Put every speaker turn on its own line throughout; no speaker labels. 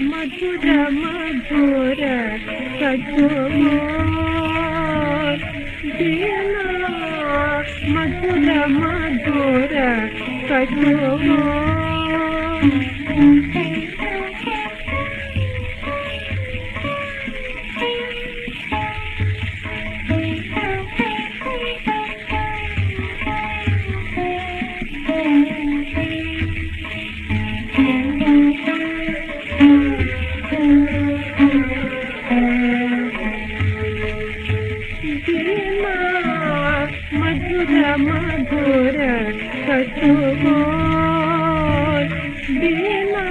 మధుర మధుర కచుమో మధుర మధుర కచుమో मधुर मधुर कठोर बिना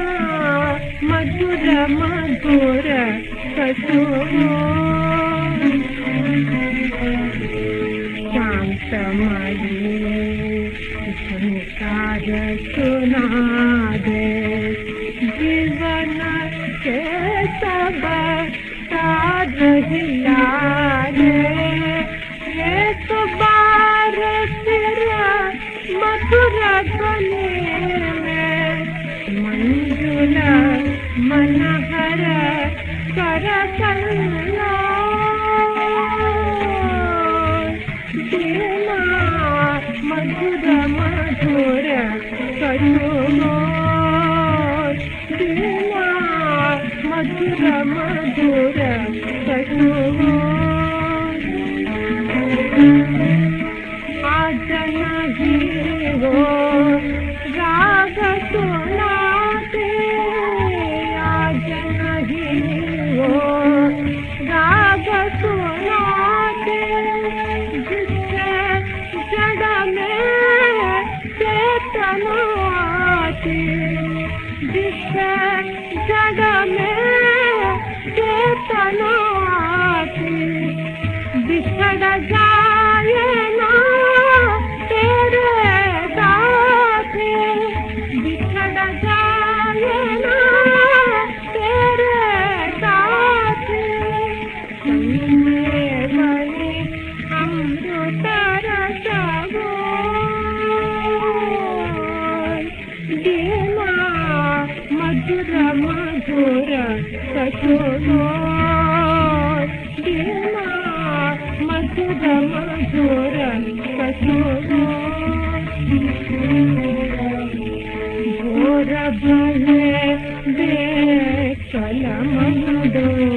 मधुर मधुर कठोर शांत मरी संसार सुना दे जीवन के सब साध हिला मधुर गले में मंजुल मनहर कर बिना मधुर मधुर कठोर बिना मधुर मधुर कठोर चेतना आती जिससे जड़ में चेतना आती बिछड़ जाए मधुर मां चोर कसोरो मथुर जोर कसोरो रे बे कलमो